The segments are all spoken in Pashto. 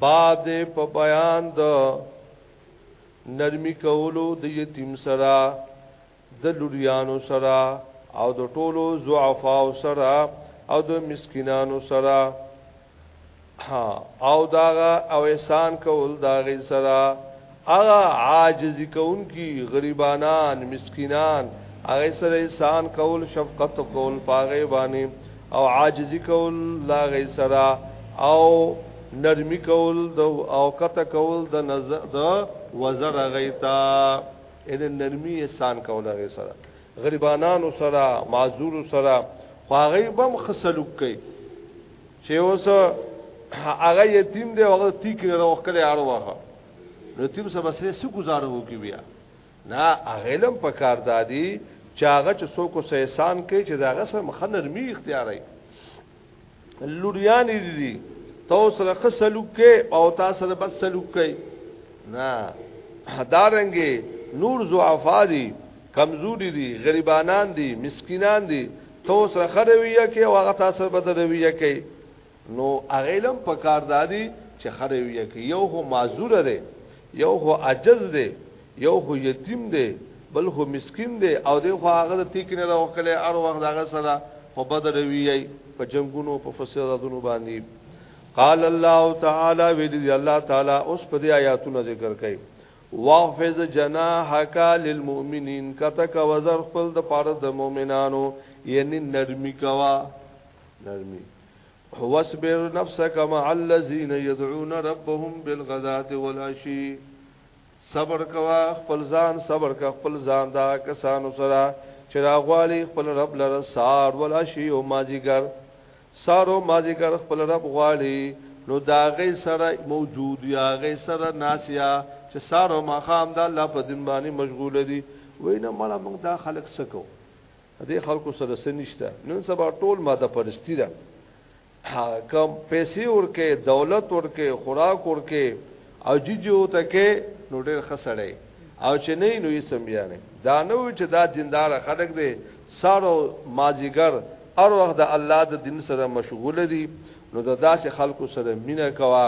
باب دې په بیان د نرمي کولو د یتیم سره د لوریانو سره او د ټولو ضعفا سره او د مسکینانو سره او داغه او احسان کول داغه سره هغه عاجزی کوونکی غریبانان مسکینان هغه سره احسان کول شفقت کول پاغه باندې او عاجزی کول لا غي سره او نرمی کول د او کته کول د نظر د وزر غیتا ان نرمی احسان کول غي سره غریبانان سره معذور سره خواغی بم خسلوک کوي چې اوس هغه یتیم دی هغه تیک نه روخ کړي اړوه نو تیم سره بسره سو گزاره وکي بیا نه اغلم په کار دادی چاغه چې څوک سه احسان کوي چې داغه سره مخنر می اختیارای لوریان دي تو سره خسلوک کې او تا سره بد سلوک کوي نه دارنګي نور ضعفا دي کمزوري دي غریبانان دي مسکینان دي تو سره خرویه کې او هغه تاسو بدرویه کې نو هغه لم په کار دادی چې خره وی کې یو هو معذور دی یو هو عجز دی یو هو یتیم دی بل هو مسکین دی او دی خو هغه د تیک نه راوخلې ار وخت هغه سره خو بدر وی په جنگونو په فسادونو باندې قال الله تعالی ویلی الله تعالی اوس په دې آیاتونو ذکر کوي واغفز جناحک للمؤمنین کتک وزر خپل د پاره د مؤمنانو یعنی نرمی کوا نرمی واصبر نفسك مع الذين يدعون ربهم بالغداة والعشي صبر کوا خپل ځان صبر کا خپل ځان دا کسانو سره چې راغوالی خپل رب لره سار ولا شی او مازیګر سارو مازیګر خپل رب غوالی نو دا غي سره موجود یا غي سره ناسیا چې سارو مخام دا الله په دین باندې مشغول دي وینه مړه موږ دا خلک سکو دې خلکو سره څه نشته نن سبا ټول ماده پرستی ده کم پیسې ورکه دولت ورکه خوراک ورکه او ججو ته کې نو ډېر خسړې او چې نه نو یې سمجانې دا نو چې دا دیندار خلک دي سارو مازیګر ار وخت د الله د دین سره مشغول دي نو د داسې خلکو سره مینه کوا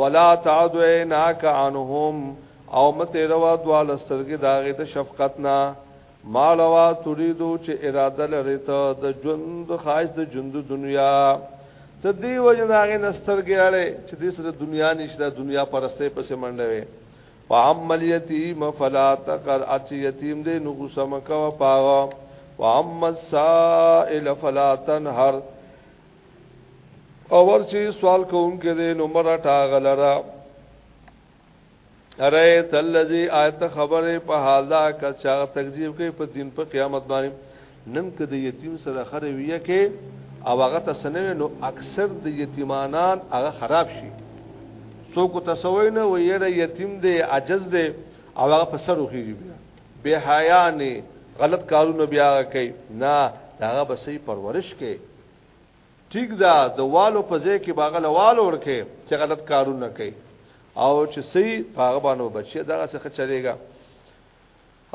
ولا تعدویناک عنهم او مته روا دواله سترګې داغه ته شفقت نه مالوا تريدو چې اراده لرې ته د ژوند خواهش د ژوند دنیا ته دی وجه داغه نسترګې اړې چې دې سره دنیا نشته دنیا پرسته پسې منډه وي فعمل یتیم فلا تقر اچ یتیم دې نو غوسه مکو پاغه وعم السائل فلا تنهر اور چې سوال کوونکې دې نو مرټا غلرا اره تلذي آیت خبره په حال دا که چا تکذیب کوي په دین په قیامت باندې نن که د یتیم سره خره ویه کې او هغه تسنوي نو اکثر د یتیمانان هغه خراب شي څوک تسوي نه ویره یتیم دی عجز دی او هغه په سر وخیږي بیا بے حیا نه غلط کارونه بیا کوي نه هغه به صحیح پرورش کوي ټیک ده د والو په ځای کې باغ له والو ورکه چې غلط کارونه کوي او چې سي پاغه باندې بچي دغه څه چلےګا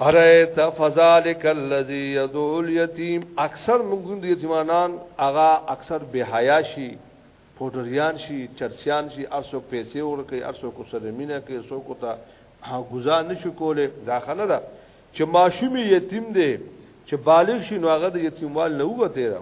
ارایت فذلک الذی یدعو الیتیم اکثر موږ د یتیمانان هغه اکثر بے حیا شي پودریان شي چرسیان شي ارسو پیسې ورکي ارسو کو سره مینا کوي سو کو ته غزا نشو کوله داخله ده چې ماشومی یتیم دی چې بالغ شي نو هغه د یتیموال نه وته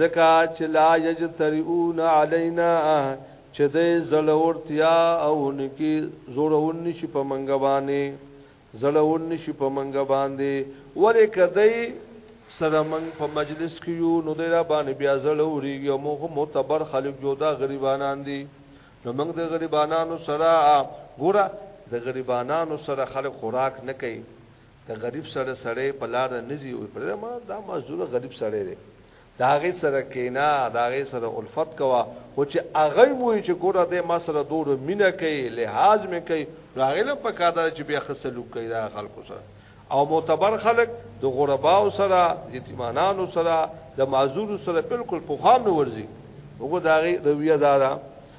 ځکه چې لا یجترئون علینا چې د زړورتیا او نکی زورون نشي په منګ باندې زړون نشي په منګ باندې ورې کدی سره من په مجلس کې یو نو د را باندې بیا زړوريږي موږ معتبر خلک جو دا غریبانان دي نو موږ د غریبانانو سره ګوره د غریبانانو سره خلک خوراک نه کوي د غریب سره سړی په لار نه ځي او پر ما دا مزدور غریب سړی دی دا غي سره کینا دا غي سره الفت کوا خو چې هغه مو چې ګوره د ما سره دوره مینا کوي لحاظ مې کوي نو هغه له پکاده چې بیا خسلو کوي دا خلکو سره او معتبر خلک د غرباو سره یتیمانانو سره د معذور سره بالکل په خام نه ورزي وګوره دا غي رویه دارا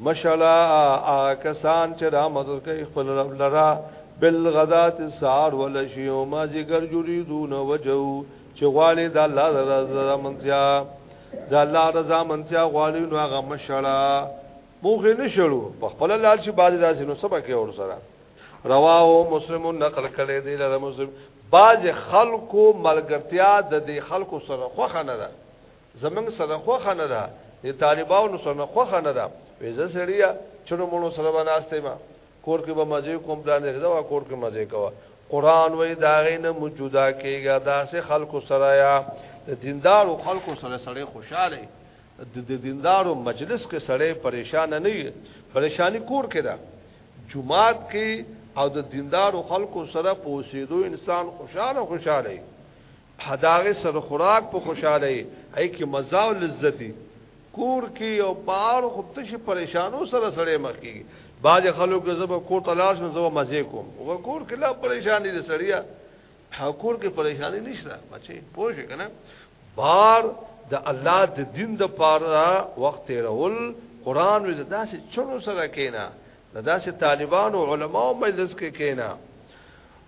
مشلا کسان چې را مدد کوي خپل رب لرا بالغدات سار ولشی او ما ذکر یریدون وجو چې غواړي د الله رضا منځیا د الله رضا منځیا غواړي نو هغه مشلا موخه نشړو په خپل لال شي باز داسې نو سبا کې اور سره رواه مسلم نقل کړي دی له مسلم باز خلکو ملګرتیا د دې خلکو سره خوخه نه ده زمنګ سره خوخه نه ده د طالبانو سره خوخه نه ده ویزه سړیا چرو مونږ سره وناسته ما کور کې به مزه کوم پلان دې دا کور کې مزه کوه قران وې داغې نه موجوده کېږي دا سه خلکو سره یا د دیندارو خلکو سره سره خوشاله د دیندارو مجلس کې سره پریشان نه وي پریشانی کور کې ده جمعات کې او د دیندارو خلکو سره پوسیدو انسان خوشاله خوشاله حداغه سر خوراک په خوشاله ای کی مزه او لذتي کور کې او بار خپته شي پریشانو سره سره مخکي باج خلکو کې زب کور تلاش نه زو مزه کوم او کور کې لا پریشانی دي سړیا ټاکور کې پریشانی نشته بچي پوه شي کنه بار د الله د دین د پاره وخت رول قران وی داسې چلو سره کینا داسې طالبان او علما او مجلس کې کینا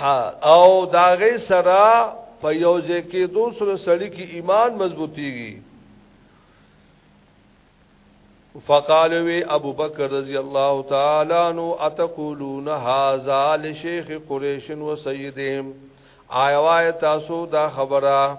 ها او دا غي سره په یو ځای کې دوه سره سړی کې ایمان مضبوطیږي فقال وی ابو بکر رضی الله تعالی عنہ اتقولون هذا لشیخ قریش و سیدهم آیا وای تاسو دا خبره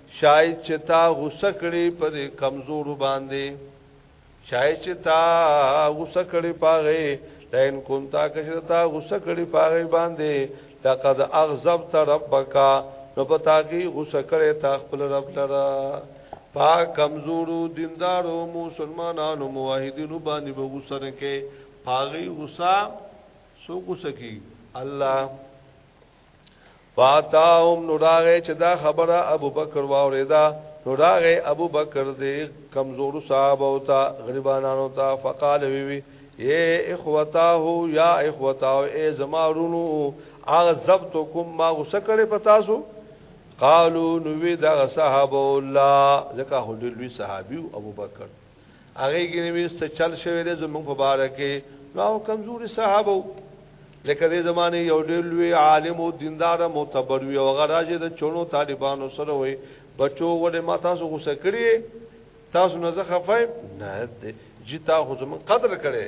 شاید چې تا غوسه کړي په دې کمزور باندې شاید چې تا غوسه کړي پاغه لئن كنتا کشتا غصه کړي پاغي باندې لقد اغضبت ربك نو پتا کی غصه کړي تا خپل رب لرا پاک کمزورو دیندارو مسلمانانو موحدینو باندې به غصه نه کې پاغي غصه سو غصه کی الله فاتاهم نو راغې چې دا خبره ابو بکر واوریدا نو راغې ابو بکر دې کمزور صاحب او تا غریبانو ته فقال وی وی اے اخوتاه یا اخوتاه اے زمارونو اغزبتکم ما غصه کړې پتاسو قالو نو وی دا صحابه الله زکه هډلوی صحابي ابو بکر هغه کې نوې څه چل شوی دی زموږ په بار کې نو کمزوري صحابه لکه دې زمانه یو ډېر لوی عالم او دیندار معتبر وي او غراجه د چونو طالبانو سره وي بچو ولې ما تاسو غوسه کړی تاسو نه زه خفای نه جتا خو زمون قدر کړي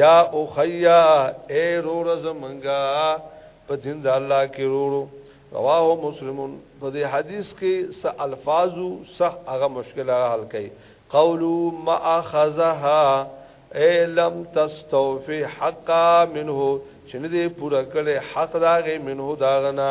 یا اخیا اے رور زمنګا په دین د الله کې رورو رواه مسلمون په دې حدیث کې س الفاظو صح هغه مشکله حل کړي قولو ما اخذها اے لم تستوفي حقا منه چې نه دې پوره کړي حق داغه منه داغنا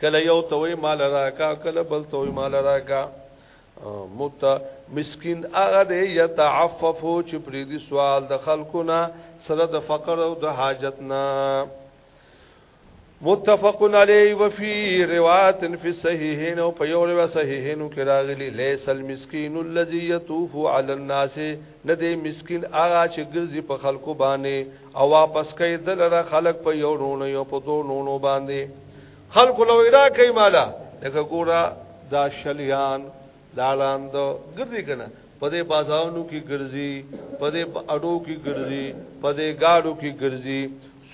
کله یو ته وای مال راکا کله بل ته وای مال راکا مت مسكين هغه دی يتعفف چې پرې دي سوال د خلکو نه سره د فقر او د حاجت نه متفق علی و فی روایت فی الصحیحین او په یو روایت صحیحین کې راغلی لیس المسکین الذی یطوف علی الناس ندی مسکین هغه چې ګرځي په خلکو باندې او واپس کوي دلره خلق په یو نونو یو په دو نونو باندې خلق لو ایرا کوي مالا لکه ګورا دا شلیان دا لاند ګرځي کنه په دې بازارونو کې ګرځي په دې اډو کې ګرځي په دې گاډو کې ګرځي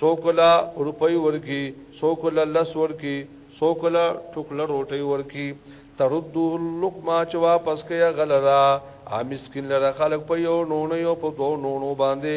سوکلا روپۍ ورکی سوکلا لس ورکی سوکلا ټوکلا روټۍ ورکی تردو اللقما چې واپس کیا غلرا ا مسكين لره خلق په یو نونو یو په دو نونو باندې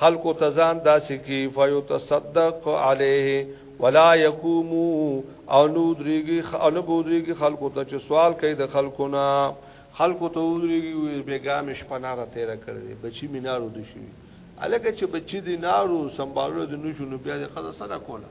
خلق تزان داسې کی فیتصدق علیه ولا یقومو او نو دریږي او نو بودریږي خلق ته چې سوال کوي د خلقونه خلق ته ودریږي بیګام شپناره تیر کړی بچی مینارو دي شي الکه چې بچی دي نارو سمبالو د نشو نو بیا د قضا سره کوله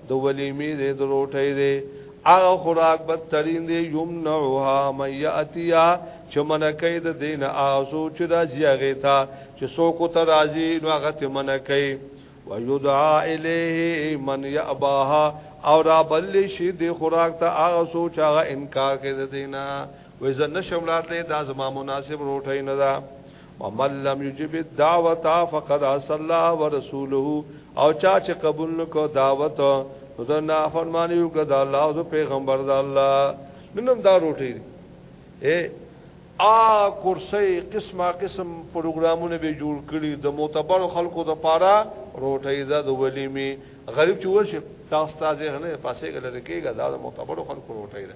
د ولیمې دی د روټۍ دی هغه خوراک بدترین دی یمنعها من یاتیا چې منکې د دین اعزو چې راځي هغه ته چې څوک ته راځي نو هغه ته منکې ويدعا الیه من یاباها او را بل شي د خوراک ته هغه سوچ هغه انکار کوي د دینه وې زنه شملات له دا زما مناسب روټي نه ده ومن لم یجب الدعوت فقد عصى الله ورسوله او چا چې قبول نکو دعوت نو دا نافرمانی وکړه د الله او پیغمبر د الله ننم دا روټي اے ا کرسي قسمه قسم پروګرامونه به جوړ کړي د معتبر خلکو د پاره روټي دا د ولی می غریب چې ورشي تاسو تازه نه پاسې غلره کېږي دا د معتبر خلکو روټي ده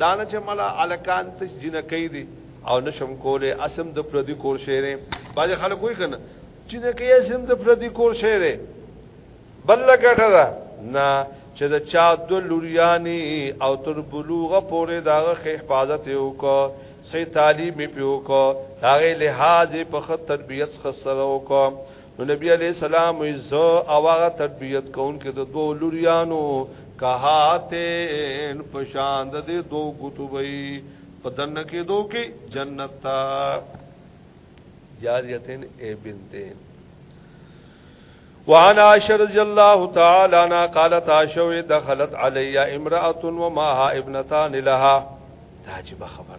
دانه چې ملا الکان ته جنکې دي او نشم کوله اسم د پردي کور شهره باج خلک وای کنه چې نه کې اسم د پردي کور شهره بل کټه ده نه چې د چا د لورياني او تر بلوغه پورې داغه حفاظت وکړه سي تعلیم پیو کو داغه لحاظ په خط تربیت خسرو کو نو نبی علیہ السلام عز او هغه تربیت کون کې د دوه لوریانو کهاتین پشان د دې دوه کتبې په دنه کې دوه کې جنت تا جاریتن ای بنتین وعن عائشة رضي الله تعالى عنها قالت عائشة دخلت علي امرأة ومعها ابنتان لها تعجب خبر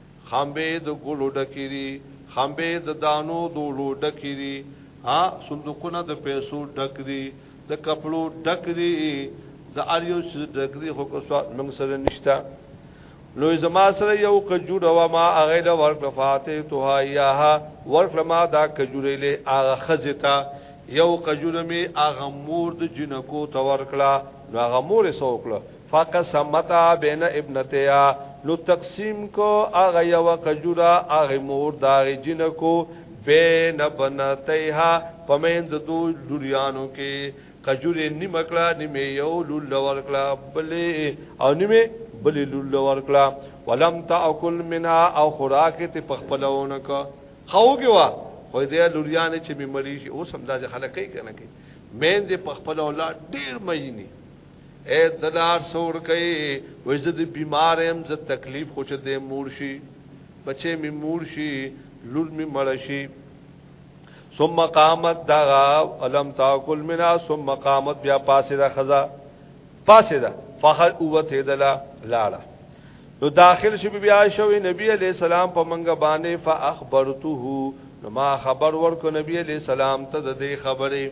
خمبې د ګلو ډکې دي خمبې د دانو دولو ډکې دي ها صندوقونه د پیسو ډک دي د کپلو ډک دي د اریو چې ډک دي خو که څو موږ سره نشته نو زما سره یو کجوره و ما هغه له ورکړه فاته توها یاها ورکړه ما دا کجوره له هغه خزتا یو کجوره می هغه مور د جنکو ته ورکړه نو هغه مور سو کړه فقسمتا بین ابنتیا نو تقسیم کو اغه یو کجورا اغه مور دا جنکو بین ابنتیها پمن د دو لوریانو کې کجورې نیمه کړه نیمه یو لول ورکړه بلې او نیمه بلې لول ورکړه ولم تاکل منها او خوراک ته پخپلونه کو خوږه وا خو دې لوریانې چې می مړی شي اوس هم دا خلک کوي کنه کوي مین دې پخپل اولاد ډیر مینه اے دلار سور کئی وی زد بیمار ایم زد تکلیف خوچ دے مور شی بچے می مور شی لور می مړ شی ثم قامت دغا علم تاکل منا ثم قامت بیا پاسه دا خزا پاسه دا فخر اوته دلا لاړه نو داخل شو بیا شو نبی علی السلام په منګه باندې فاخبرته نو ما خبر ورکو نبی علی السلام ته د دې خبره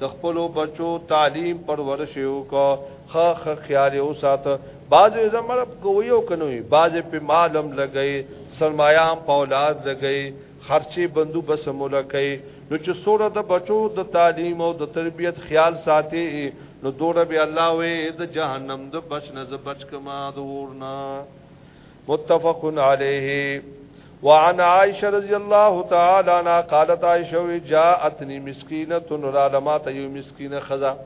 د خپلو بچو تعلیم پرورش یې وکړ، ښه ښه خیال یې وساته، بعضې وایي زه مړه کوي او که نه وي، بعضې پرې مال هم لګوي، سرمایه هم په اولاد لګوي، خرچې بندو بست هم ورله کوي، نو چې څومره د بچو د تعلیم او د تربیت خیال ساتې نو دومره به الله وایې د جهنم د بچ نه زه بچ کړم د اور نه. متفق علیه وعن عائشه رضی الله تعالی عنها قالت عائشه وی جاءتنی مسکینه را لمات یو مسکینه خزا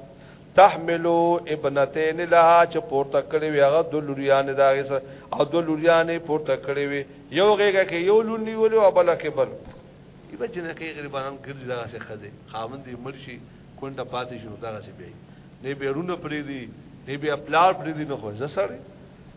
تحملو ابنتین لها چې پورته کړی وی هغه د لوریان داغه سره او د لوریان پورته کړی وی یو غیګه کې یو لونی ولې او بل کې بل ایبه چې نه کې غریبانان ګرځي داغه سره خزه خاوند یې مرشي کونډه پاتې شنو داغه سره بیا نه بیرونه پری دی نه بیا پلار پری دی نه خو زسره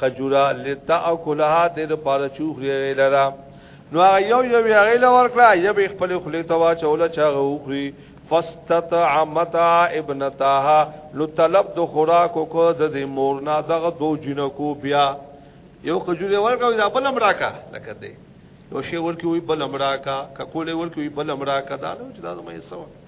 کجورا لتاکلها د دې لپاره چې وخوري هغې لره نو هغه یو یو یې هغې له ورکړه یو یې خپلې خولې ته واچوله چې هغه وخوري فاستطعمتا ابنتها نو طلب د خوراک وکړ د دې مور نه دغه دو جنکو بیا یو کجورې ورکړه دا بل امراکا لکه دې یو شی ورکوي بل امراکا ککولې ورکوي بل امراکا دا نو چې دا زموږ سوا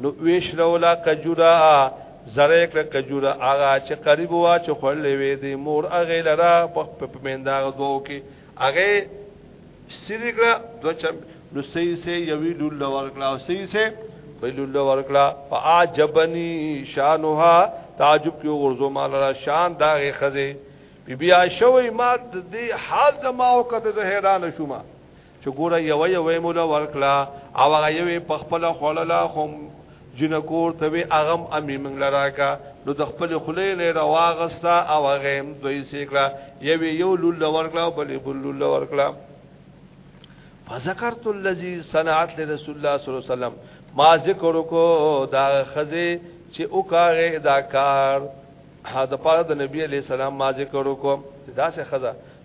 نو ویش رولا کجورا زره کړه کجورا هغه چې قریب وا چې خړلې وې دې مور هغه لرا په پمنداغ دوه کې هغه سریګړه دو چم نو سې سې یوی لول ورکړه او سې سې په لول ورکړه فاجبنی شانها تعجب کې ورزو مال را شان داغه خزه بیا شوی ما د دې حال د ما او کته زه حیران شوم چې ګوره یو یو یې مولا ورکلا او هغه یو په خپل خړلا خو جن کور ته وی اغم امی من لراکا نو د خپل خلې نه رواغستا او هغه دوی سیکلا یو یو لول ورکلا او بلې بل لول ورکلا فذكرت الذي صنعت لرسول الله صلی الله علیه وسلم ما ذکر کو دا خزه چې او کاغه دا کار دا پاره د نبی علی السلام ما ذکر کو دا څه خزه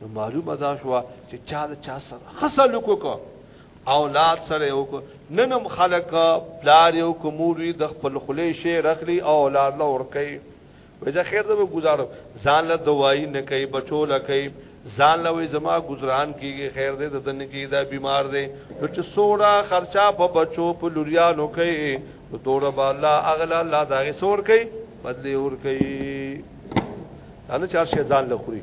نو معلومه ده شو چې چا د چا سره خسل وکړو اولاد سره یو کو ننم خلق پلار یو کو مور د خپل خلی شي رخلی او اولاد له ور کوي وځه خیر ته گزارو ځان له دوايي نه کوي بچو له کوي ځان له وي زما گزاران کیږي خیر دې د دن کې دا بیمار دی نو چې سوره خرچا په بچو په لوریا نو کوي نو دوره با الله اغلا الله دا سور کوي بدلی ور کوي ان چار شي ځان له خوري